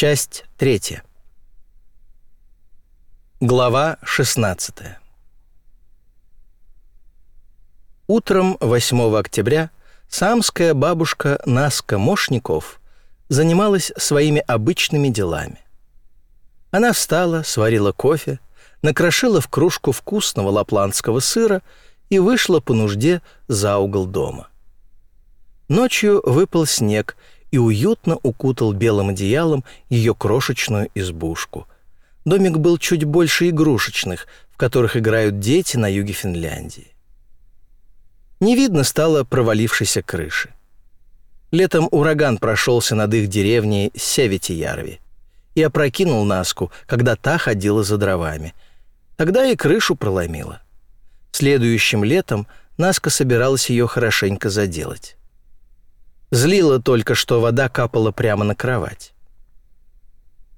Часть третья. Глава 16. Утром 8 октября самская бабушка Наска Мошников занималась своими обычными делами. Она встала, сварила кофе, накрошила в кружку вкусного лапландского сыра и вышла по нужде за угол дома. Ночью выпал снег и уютно укутал белым одеялом ее крошечную избушку. Домик был чуть больше игрушечных, в которых играют дети на юге Финляндии. Не видно стало провалившейся крыши. Летом ураган прошелся над их деревней Севетиярви и опрокинул Наску, когда та ходила за дровами. Тогда и крышу проломила. Следующим летом Наска собиралась ее хорошенько заделать. Злило только, что вода капала прямо на кровать.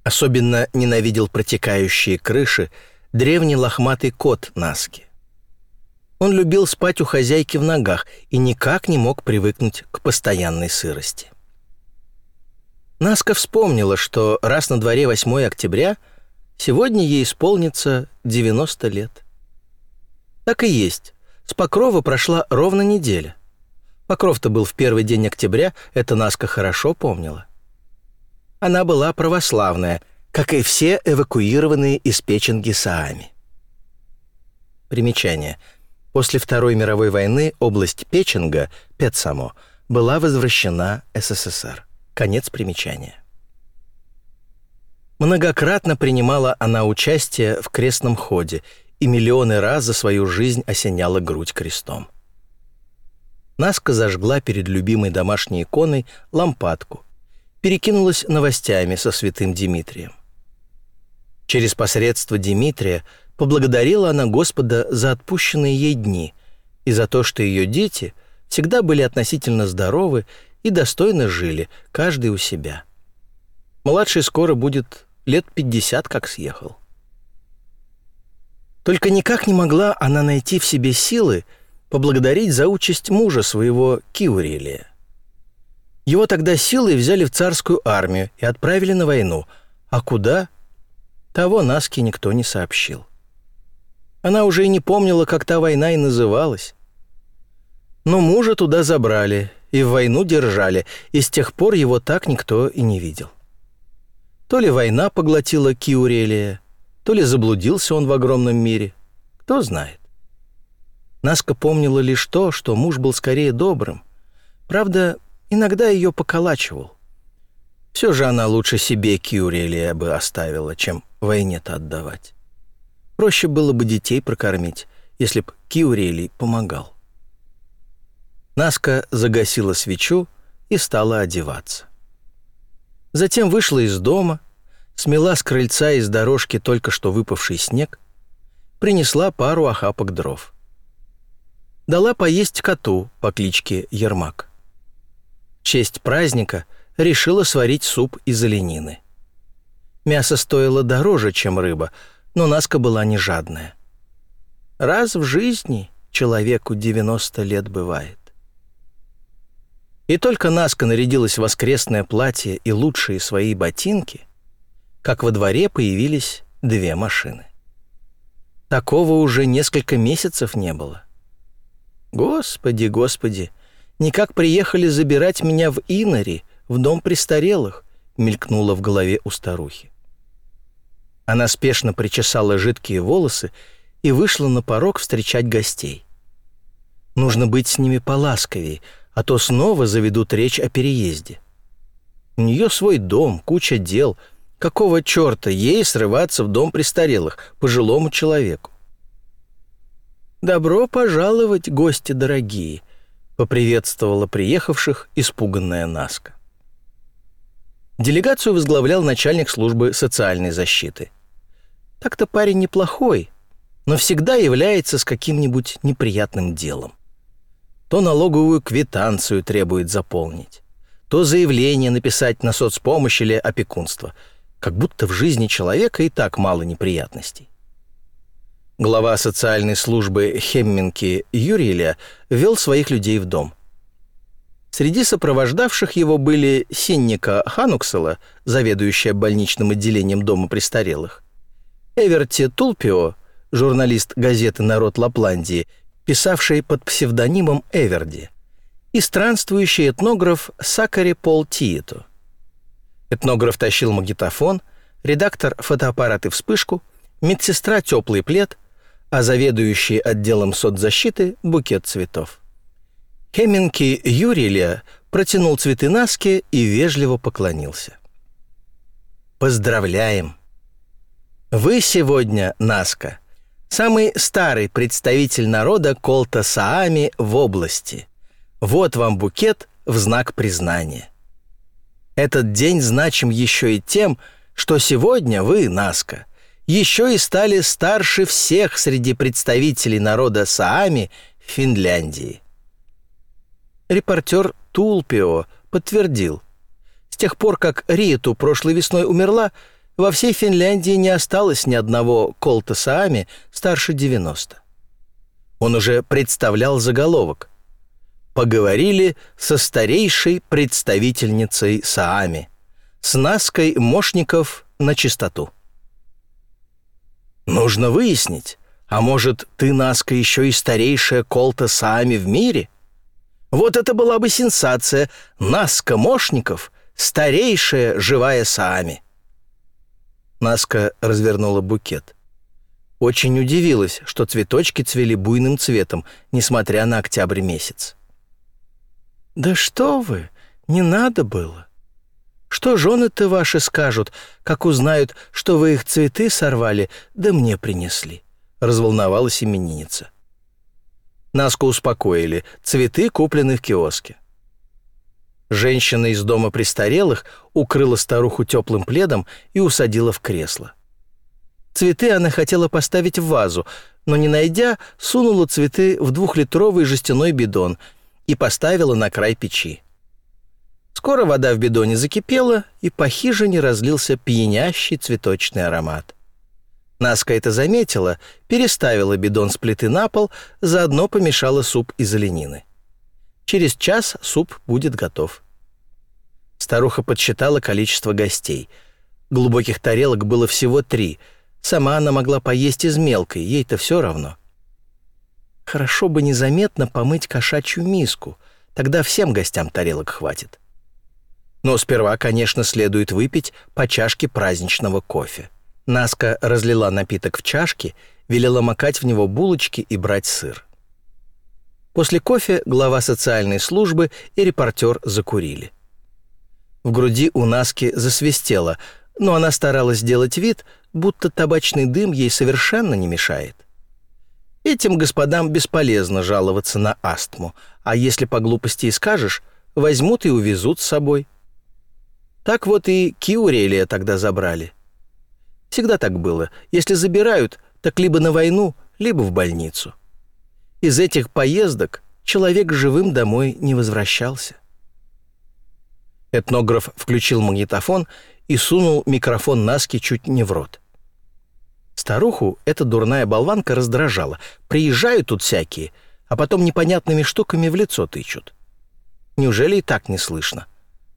Особенно ненавидел протекающие крыши древний лохматый кот Наски. Он любил спать у хозяйки в ногах и никак не мог привыкнуть к постоянной сырости. Наска вспомнила, что раз на дворе 8 октября, сегодня ей исполнится 90 лет. Так и есть. С Покрова прошла ровно неделя. Покров-то был в первый день октября, это Наска хорошо помнила. Она была православная, как и все эвакуированные из Печенги Саами. Примечание. После Второй мировой войны область Печенга, Петсамо, была возвращена СССР. Конец примечания. Многократно принимала она участие в крестном ходе и миллионы раз за свою жизнь осеняла грудь крестом. Наска зажгла перед любимой домашней иконой лампадку, перекинулась новостями со святым Дмитрием. Через посредство Дмитрия поблагодарила она Господа за отпущенные ей дни и за то, что ее дети всегда были относительно здоровы и достойно жили, каждый у себя. Младший скоро будет лет пятьдесят, как съехал. Только никак не могла она найти в себе силы, поблагодарить за участь мужа своего Киурилия. Его тогда силой взяли в царскую армию и отправили на войну. А куда? Того Наске никто не сообщил. Она уже и не помнила, как та война и называлась. Но мужа туда забрали и в войну держали, и с тех пор его так никто и не видел. То ли война поглотила Киурелия, то ли заблудился он в огромном мире, кто знает. Наска помнила лишь то, что муж был скорее добрым. Правда, иногда ее поколачивал. Все же она лучше себе Кюрелия бы оставила, чем войне-то отдавать. Проще было бы детей прокормить, если б Киурелий помогал. Наска загасила свечу и стала одеваться. Затем вышла из дома, смела с крыльца из дорожки только что выпавший снег, принесла пару охапок дров дала поесть коту по кличке Ермак. В честь праздника решила сварить суп из оленины. Мясо стоило дороже, чем рыба, но Наска была не жадная. Раз в жизни человеку 90 лет бывает. И только Наска нарядилась в воскресное платье и лучшие свои ботинки, как во дворе появились две машины. Такого уже несколько месяцев не было. Господи, господи, никак приехали забирать меня в Инари, в дом престарелых, мелькнуло в голове у старухи. Она спешно причесала жидкие волосы и вышла на порог встречать гостей. Нужно быть с ними поласковее, а то снова заведут речь о переезде. У нее свой дом, куча дел. Какого черта ей срываться в дом престарелых, пожилому человеку? «Добро пожаловать, гости дорогие!» — поприветствовала приехавших испуганная Наска. Делегацию возглавлял начальник службы социальной защиты. Так-то парень неплохой, но всегда является с каким-нибудь неприятным делом. То налоговую квитанцию требует заполнить, то заявление написать на соцпомощь или опекунство, как будто в жизни человека и так мало неприятностей. Глава социальной службы Хемминки Юрия вел своих людей в дом. Среди сопровождавших его были Синника Хануксела, заведующая больничным отделением Дома престарелых, Эверти Тулпио, журналист газеты «Народ Лапландии», писавший под псевдонимом Эверди, и странствующий этнограф Сакари Пол Тието. Этнограф тащил магнитофон, редактор — фотоаппарат и вспышку, медсестра — теплый плед, а заведующий отделом соцзащиты — букет цветов. Хеминки Юрилия протянул цветы Наске и вежливо поклонился. «Поздравляем! Вы сегодня, Наска, самый старый представитель народа Колта Саами в области. Вот вам букет в знак признания. Этот день значим еще и тем, что сегодня вы, Наска, еще и стали старше всех среди представителей народа Саами в Финляндии. Репортер Тулпио подтвердил. С тех пор, как Риту прошлой весной умерла, во всей Финляндии не осталось ни одного Колта Саами старше 90. Он уже представлял заголовок поговорили со старейшей представительницей Саами, с Наской Мошников на чистоту. Нужно выяснить, а может, ты, Наска, еще и старейшая колта Саами в мире? Вот это была бы сенсация. Наска Мошников — старейшая живая Саами. Наска развернула букет. Очень удивилась, что цветочки цвели буйным цветом, несмотря на октябрь месяц. «Да что вы! Не надо было! Что жены-то ваши скажут, как узнают, что вы их цветы сорвали, да мне принесли?» — разволновалась именинница. Наску успокоили, цветы куплены в киоске. Женщина из дома престарелых укрыла старуху теплым пледом и усадила в кресло. Цветы она хотела поставить в вазу, но, не найдя, сунула цветы в двухлитровый жестяной бидон — и поставила на край печи. Скоро вода в бидоне закипела, и по хижине разлился пьянящий цветочный аромат. Наска это заметила, переставила бидон с плиты на пол, заодно помешала суп из оленины. Через час суп будет готов. Старуха подсчитала количество гостей. Глубоких тарелок было всего три. Сама она могла поесть из мелкой, ей-то все равно. Хорошо бы незаметно помыть кошачью миску, тогда всем гостям тарелок хватит. Но сперва, конечно, следует выпить по чашке праздничного кофе. Наска разлила напиток в чашки, велела макать в него булочки и брать сыр. После кофе глава социальной службы и репортер закурили. В груди у Наски засвистело, но она старалась сделать вид, будто табачный дым ей совершенно не мешает. Этим господам бесполезно жаловаться на астму, а если по глупости и скажешь, возьмут и увезут с собой. Так вот и Киурелия тогда забрали. Всегда так было. Если забирают, так либо на войну, либо в больницу. Из этих поездок человек живым домой не возвращался. Этнограф включил магнитофон и сунул микрофон Наски чуть не в рот. Старуху эта дурная болванка раздражала. Приезжают тут всякие, а потом непонятными штуками в лицо тычут. Неужели и так не слышно?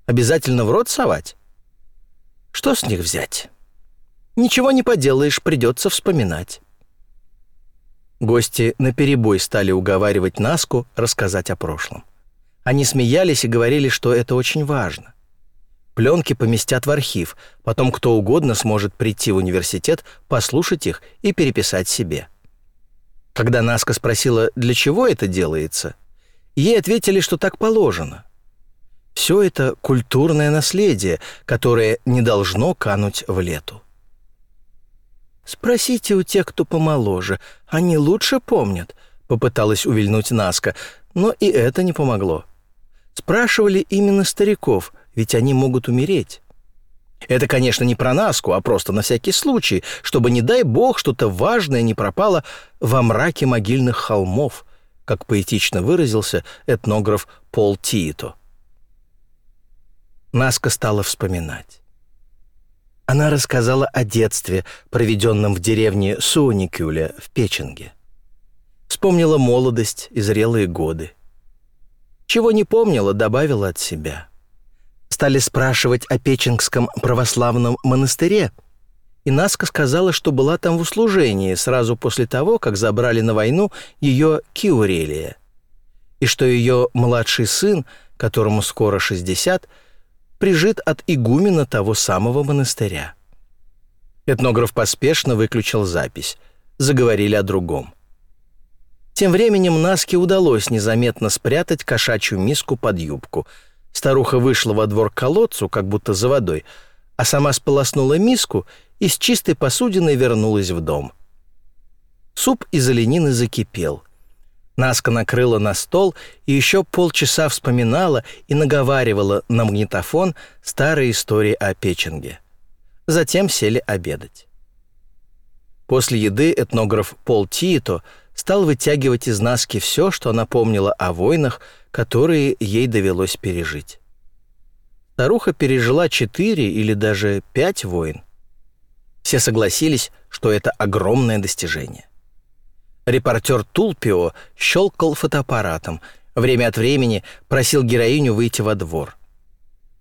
Обязательно в рот совать? Что с них взять? Ничего не поделаешь, придется вспоминать. Гости наперебой стали уговаривать Наску рассказать о прошлом. Они смеялись и говорили, что это очень важно. Пленки поместят в архив, потом кто угодно сможет прийти в университет, послушать их и переписать себе. Когда Наска спросила, для чего это делается, ей ответили, что так положено. Все это культурное наследие, которое не должно кануть в лету. «Спросите у тех, кто помоложе, они лучше помнят», — попыталась увильнуть Наска, но и это не помогло. Спрашивали именно стариков — ведь они могут умереть. Это, конечно, не про Наску, а просто на всякий случай, чтобы, не дай бог, что-то важное не пропало во мраке могильных холмов, как поэтично выразился этнограф Пол Тиито. Наска стала вспоминать. Она рассказала о детстве, проведенном в деревне Суоникюля в Печенге. Вспомнила молодость и зрелые годы. Чего не помнила, добавила от себя. Стали спрашивать о Печенгском православном монастыре, и Наска сказала, что была там в услужении сразу после того, как забрали на войну ее Киурелия, и что ее младший сын, которому скоро 60, прижит от игумена того самого монастыря. Этнограф поспешно выключил запись. Заговорили о другом. Тем временем Наске удалось незаметно спрятать кошачью миску под юбку. Старуха вышла во двор к колодцу, как будто за водой, а сама сполоснула миску и с чистой посудиной вернулась в дом. Суп из оленины закипел. Наска накрыла на стол и еще полчаса вспоминала и наговаривала на магнитофон старые истории о Печенге. Затем сели обедать. После еды этнограф Пол Тиито стал вытягивать из Наски все, что она помнила о войнах, которые ей довелось пережить. Старуха пережила четыре или даже пять войн. Все согласились, что это огромное достижение. Репортер Тулпио щелкал фотоаппаратом, время от времени просил героиню выйти во двор.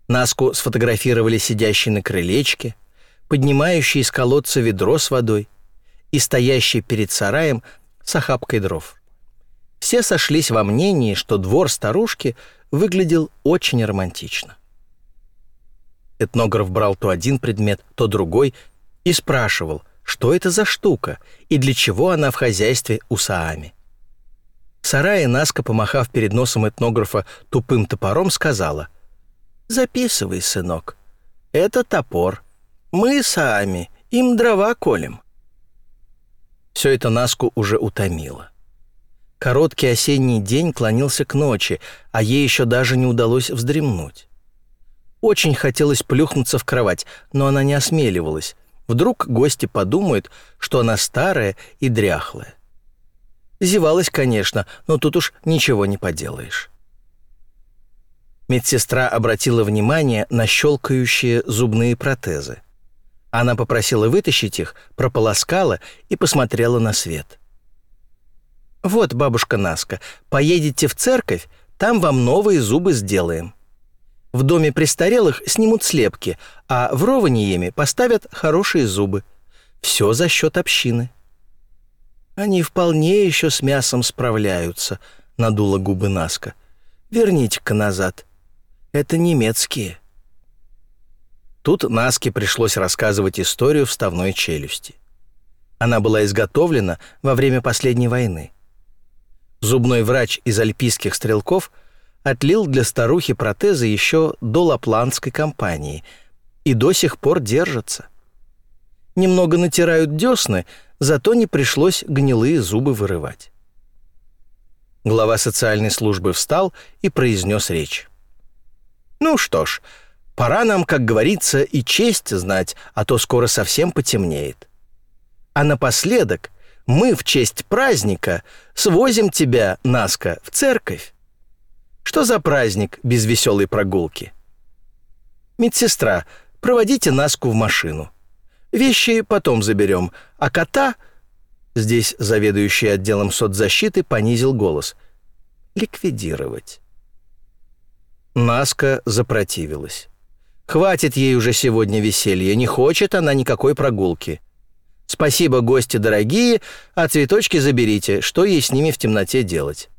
Наску сфотографировали сидящей на крылечке, поднимающей из колодца ведро с водой и стоящей перед сараем с охапкой дров. Все сошлись во мнении, что двор старушки выглядел очень романтично. Этнограф брал то один предмет, то другой и спрашивал – что это за штука и для чего она в хозяйстве у Саами. В сарае Наска, помахав перед носом этнографа тупым топором, сказала «Записывай, сынок, это топор. Мы Саами, им дрова колем». Все это Наску уже утомило. Короткий осенний день клонился к ночи, а ей еще даже не удалось вздремнуть. Очень хотелось плюхнуться в кровать, но она не осмеливалась, Вдруг гости подумают, что она старая и дряхлая. Зевалась, конечно, но тут уж ничего не поделаешь. Медсестра обратила внимание на щелкающие зубные протезы. Она попросила вытащить их, прополоскала и посмотрела на свет. «Вот, бабушка Наска, поедете в церковь, там вам новые зубы сделаем». В доме престарелых снимут слепки, а в Рованиеме поставят хорошие зубы. Все за счет общины. Они вполне еще с мясом справляются, надула губы Наска. Верните-ка назад. Это немецкие. Тут Наске пришлось рассказывать историю вставной челюсти. Она была изготовлена во время последней войны. Зубной врач из альпийских стрелков – отлил для старухи протезы еще до лапландской компании и до сих пор держатся. Немного натирают десны, зато не пришлось гнилые зубы вырывать. Глава социальной службы встал и произнес речь. «Ну что ж, пора нам, как говорится, и честь знать, а то скоро совсем потемнеет. А напоследок мы в честь праздника свозим тебя, Наска, в церковь. Что за праздник без веселой прогулки? Медсестра, проводите Наску в машину. Вещи потом заберем, а кота...» Здесь заведующий отделом соцзащиты понизил голос. «Ликвидировать». Наска запротивилась. «Хватит ей уже сегодня веселья, не хочет она никакой прогулки. Спасибо, гости дорогие, а цветочки заберите, что ей с ними в темноте делать?»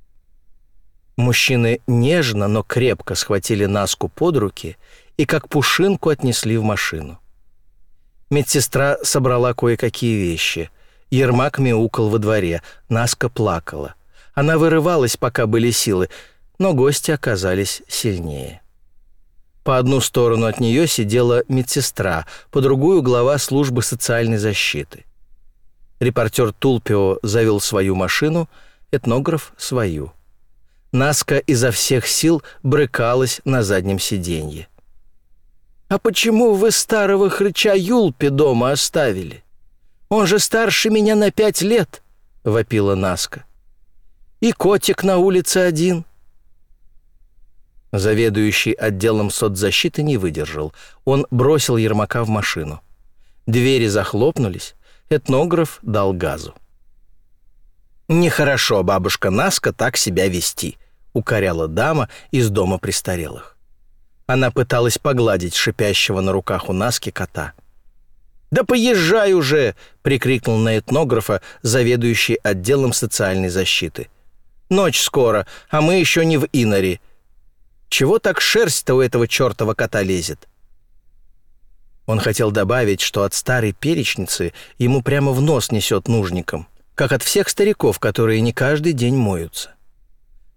Мужчины нежно, но крепко схватили Наску под руки и как пушинку отнесли в машину. Медсестра собрала кое-какие вещи. Ермак мяукал во дворе, Наска плакала. Она вырывалась, пока были силы, но гости оказались сильнее. По одну сторону от нее сидела медсестра, по другую — глава службы социальной защиты. Репортер Тулпио завел свою машину, этнограф — свою — Наска изо всех сил брыкалась на заднем сиденье. «А почему вы старого хрыча Юлпи дома оставили? Он же старше меня на пять лет», — вопила Наска. «И котик на улице один». Заведующий отделом соцзащиты не выдержал. Он бросил Ермака в машину. Двери захлопнулись, этнограф дал газу. «Нехорошо, бабушка Наска, так себя вести», укоряла дама из дома престарелых. Она пыталась погладить шипящего на руках у Наски кота. «Да поезжай уже!» — прикрикнул на этнографа, заведующий отделом социальной защиты. «Ночь скоро, а мы еще не в Иноре. Чего так шерсть-то у этого чертова кота лезет?» Он хотел добавить, что от старой перечницы ему прямо в нос несет нужником, как от всех стариков, которые не каждый день моются.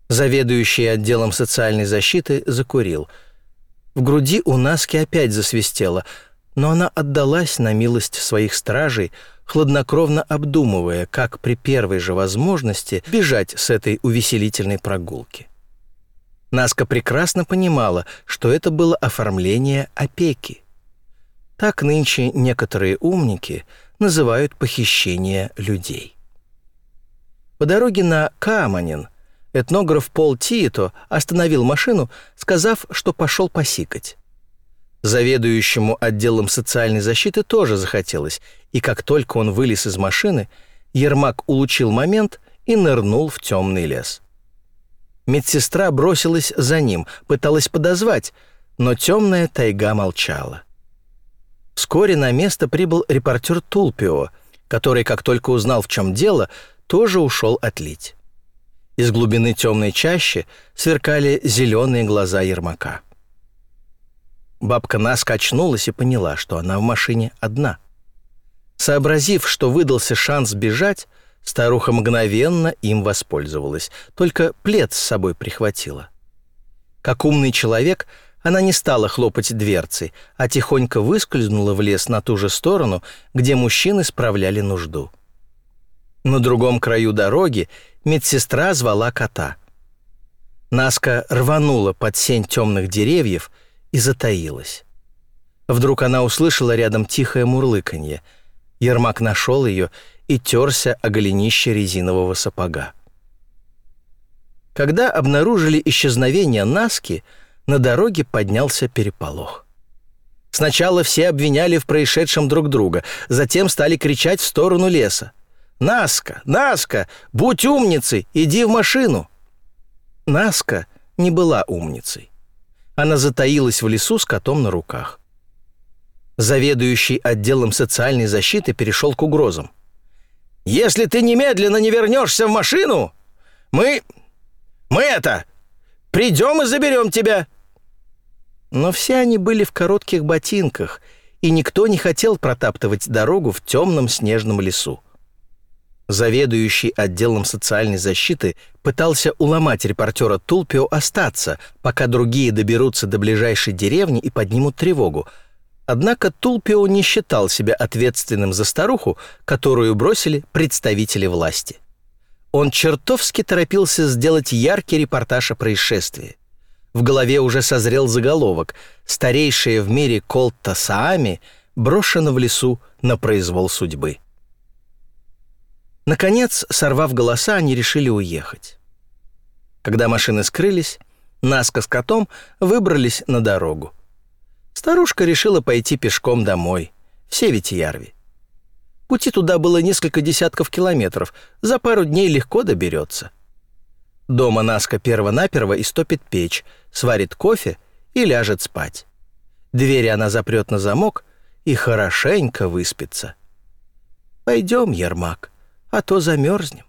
Заведующий отделом социальной защиты закурил. В груди у Наски опять засвистело, но она отдалась на милость своих стражей, хладнокровно обдумывая, как при первой же возможности бежать с этой увеселительной прогулки. Наска прекрасно понимала, что это было оформление опеки. Так нынче некоторые умники называют похищение людей. По дороге на Каманин этнограф Пол Тието остановил машину, сказав, что пошел посикать. Заведующему отделом социальной защиты тоже захотелось, и как только он вылез из машины, Ермак улучил момент и нырнул в темный лес. Медсестра бросилась за ним, пыталась подозвать, но темная тайга молчала. Вскоре на место прибыл репортер Тулпио, который, как только узнал, в чем дело, тоже ушел отлить. Из глубины темной чащи сверкали зеленые глаза Ермака. Бабка Нас качнулась и поняла, что она в машине одна. Сообразив, что выдался шанс бежать, старуха мгновенно им воспользовалась, только плед с собой прихватила. Как умный человек — она не стала хлопать дверцей, а тихонько выскользнула в лес на ту же сторону, где мужчины справляли нужду. На другом краю дороги медсестра звала кота. Наска рванула под сень темных деревьев и затаилась. Вдруг она услышала рядом тихое мурлыканье. Ермак нашел ее и терся о голенище резинового сапога. Когда обнаружили исчезновение Наски, на дороге поднялся переполох. Сначала все обвиняли в происшедшем друг друга, затем стали кричать в сторону леса. «Наска! Наска! Будь умницей! Иди в машину!» Наска не была умницей. Она затаилась в лесу с котом на руках. Заведующий отделом социальной защиты перешел к угрозам. «Если ты немедленно не вернешься в машину, мы... мы это... придем и заберем тебя!» Но все они были в коротких ботинках, и никто не хотел протаптывать дорогу в темном снежном лесу. Заведующий отделом социальной защиты пытался уломать репортера Тулпио остаться, пока другие доберутся до ближайшей деревни и поднимут тревогу. Однако Тулпио не считал себя ответственным за старуху, которую бросили представители власти. Он чертовски торопился сделать яркий репортаж о происшествии. В голове уже созрел заголовок «Старейшая в мире Колта Саами брошена в лесу на произвол судьбы». Наконец, сорвав голоса, они решили уехать. Когда машины скрылись, Наска с котом выбрались на дорогу. Старушка решила пойти пешком домой, в Севетиярви. Пути туда было несколько десятков километров, за пару дней легко доберется. Дома Наска перво-наперво истопит печь, сварит кофе и ляжет спать. Двери она запрет на замок и хорошенько выспится. «Пойдем, Ермак, а то замерзнем».